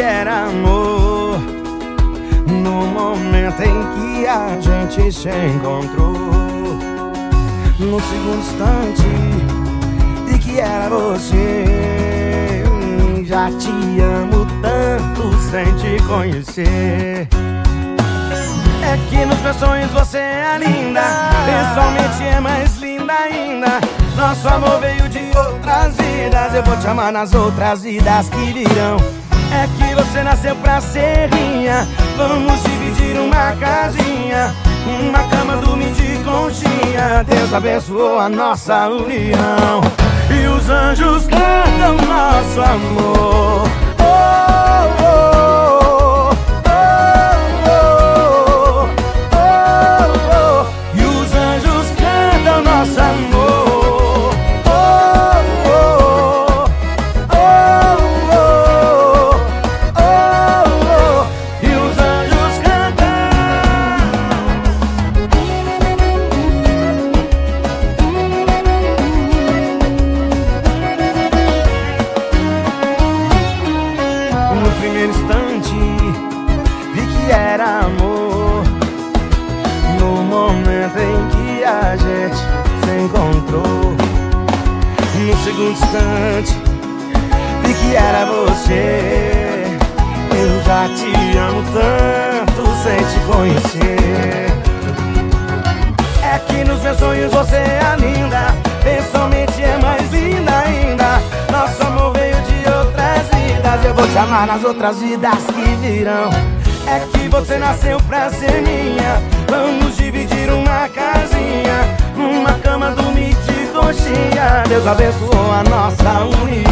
era amor. No momento em que a gente se encontrou. No segundo instante de que era você? Hum, já te amo tanto sem te conhecer. É que nos meus sonhos você é linda. Pessoalmente é mais linda ainda. Nosso amor veio de outras vidas. Eu vou te amar nas outras vidas que virão é que você nasceu pra ser minha. Vamos dividir uma casinha. Uma cama, dormir de conchinha. Deus abençoou a nossa união. E os anjos cantam nosso amor primeiro instante vi que era amor. No momento em que a gente se encontrou. No segundo instante vi que era você. Eu já te amo tanto sem te conhecer. É que nos meus sonhos você é linda. Vou te amar nas outras vidas que virão. É que você nasceu pra ser minha. Vamos dividir uma casinha. Uma cama, dormir de coxinha. Deus abençoou a nossa união.